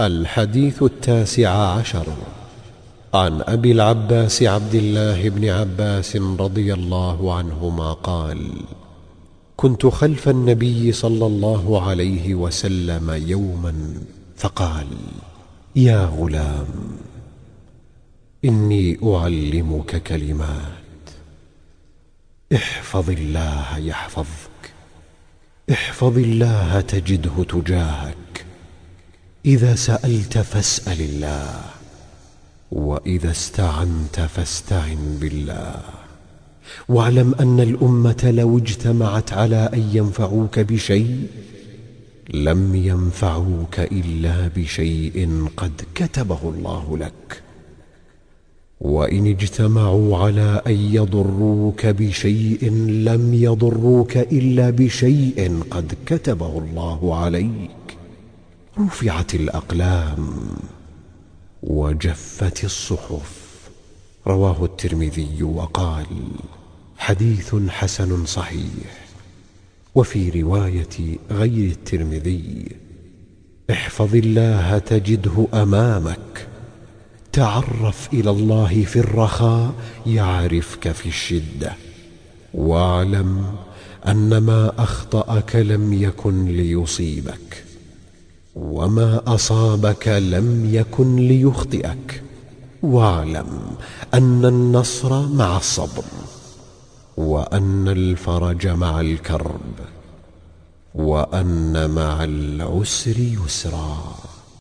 الحديث التاسع عشر. عن أبي العباس عبد الله بن عباس رضي الله عنهما قال كنت خلف النبي صلى الله عليه وسلم يوما فقال يا غلام إني أعلمك كلمات. احفظ الله يحفظك احفظ الله تجده تجاهك. إذا سألت فاسأل الله وإذا استعنت فاستعن بالله. واعلم أن الأمة لو اجتمعت على أن ينفعوك بشيء لم ينفعوك إلا بشيء قد كتبه الله لك. وإن اجتمعوا على أن يضروك بشيء لم يضروك إلا بشيء قد كتبه الله عليك. رفعت الأقلام وجفت الصحف. رواه الترمذي وقال حديث حسن صحيح. وفي رواية غير الترمذي احفظ الله تجده أمامك تعرف إلى الله في الرخاء يعرفك في الشدة. واعلم أن ما أخطأك لم يكن ليصيبك. وما اصابك لم يكن ليخطئك واعلم ان النصر مع الصبر وان الفرج مع الكرب وان مع العسر يسرا